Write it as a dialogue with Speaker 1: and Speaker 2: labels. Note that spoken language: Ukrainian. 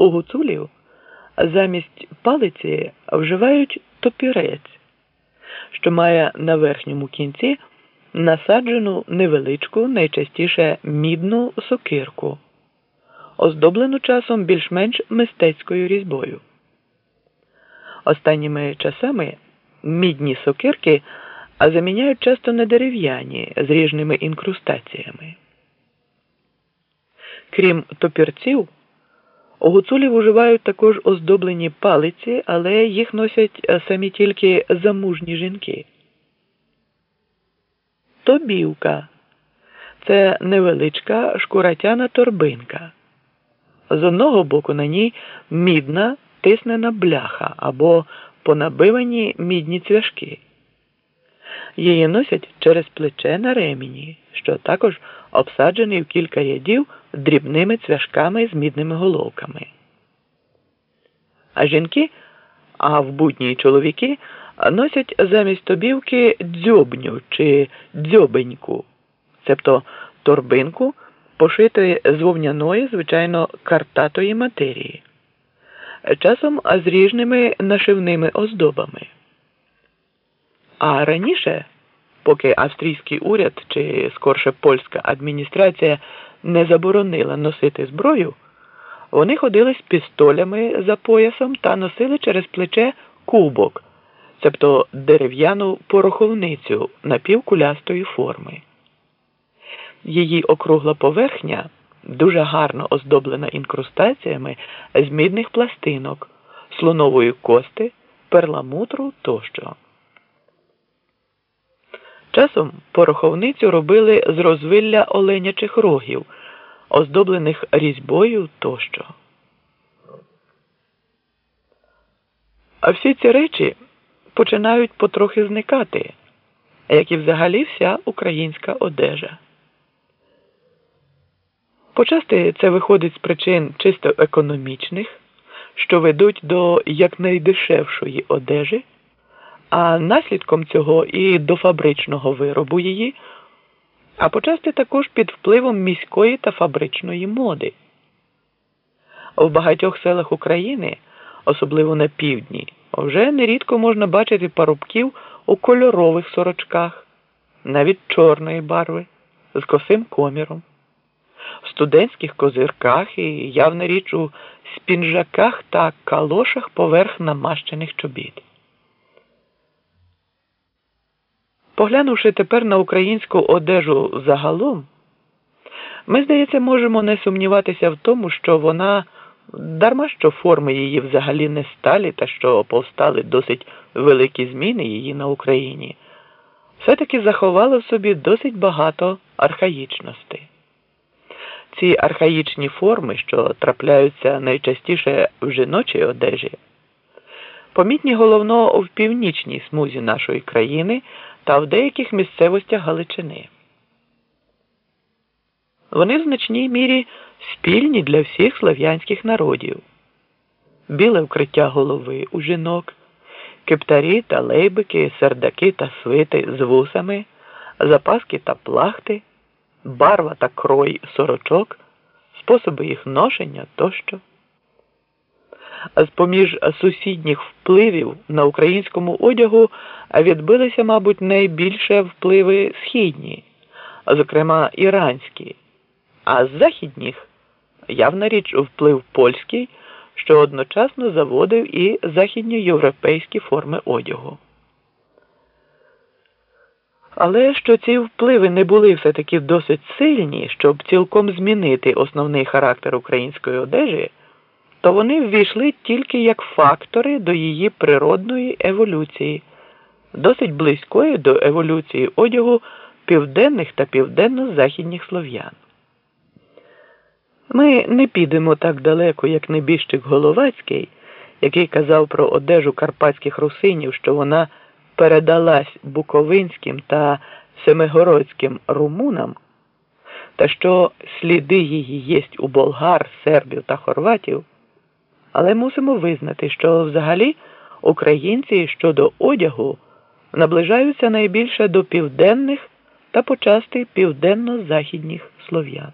Speaker 1: У гуцулів замість палиці вживають топірець, що має на верхньому кінці насаджену невеличку, найчастіше мідну сокирку, оздоблену часом більш-менш мистецькою різьбою. Останніми часами мідні сокирки заміняють часто на дерев'яні з ріжними інкрустаціями. Крім топірців, у гуцулів уживають також оздоблені палиці, але їх носять самі тільки замужні жінки. Тобівка це невеличка шкуратяна торбинка. З одного боку на ній мідна тиснена бляха або понабивані мідні цвяшки. Її носять через плече на ремені, що також обсаджений в кілька рядів дрібними цвяшками з мідними головками. А жінки, а в будні чоловіки носять замість тобівки дзьобню чи дзьобеньку, цебто торбинку, пошитої з вовняної, звичайно, картатої матерії, часом з ріжними нашивними оздобами. А раніше, поки австрійський уряд чи скорше польська адміністрація не заборонила носити зброю, вони ходили з пістолями за поясом та носили через плече кубок, цебто дерев'яну пороховницю напівкулястої форми. Її округла поверхня дуже гарно оздоблена інкрустаціями з мідних пластинок, слонової кости, перламутру тощо. Часом пороховницю робили з розвилля оленячих рогів, оздоблених різьбою тощо. А всі ці речі починають потрохи зникати, як і взагалі вся українська одежа. Почасти це виходить з причин чисто економічних, що ведуть до якнайдешевшої одежі а наслідком цього і до фабричного виробу її, а почасти також під впливом міської та фабричної моди. В багатьох селах України, особливо на півдні, вже нерідко можна бачити парубків у кольорових сорочках, навіть чорної барви, з косим коміром, в студентських козирках і явна річ у спінжаках та калошах поверх намащених чобіт. Поглянувши тепер на українську одежу загалом, ми, здається, можемо не сумніватися в тому, що вона дарма що форми її взагалі не сталі та що повстали досить великі зміни її на Україні, все-таки заховала в собі досить багато архаїчності. Ці архаїчні форми, що трапляються найчастіше в жіночій одежі, помітні головно в північній смузі нашої країни та в деяких місцевостях Галичини. Вони в значній мірі спільні для всіх слов'янських народів. Біле вкриття голови у жінок, кептарі та лейбики, сердаки та свити з вусами, запаски та плахти, барва та крой сорочок, способи їх ношення тощо з поміж сусідніх впливів на українському одягу відбилися, мабуть, найбільше впливи східні, зокрема іранські, а з західніх явна річ вплив польський, що одночасно заводив і західньоєвропейські форми одягу. Але що ці впливи не були все таки досить сильні, щоб цілком змінити основний характер української одежі то вони ввійшли тільки як фактори до її природної еволюції, досить близької до еволюції одягу південних та південно-західніх слов'ян. Ми не підемо так далеко, як небіжчик Головацький, який казав про одежу карпатських русинів, що вона передалась буковинським та семигородським румунам, та що сліди її єсть у болгар, сербів та хорватів. Але мусимо визнати, що взагалі українці щодо одягу наближаються найбільше до південних та почасти південно-західніх слов'ян.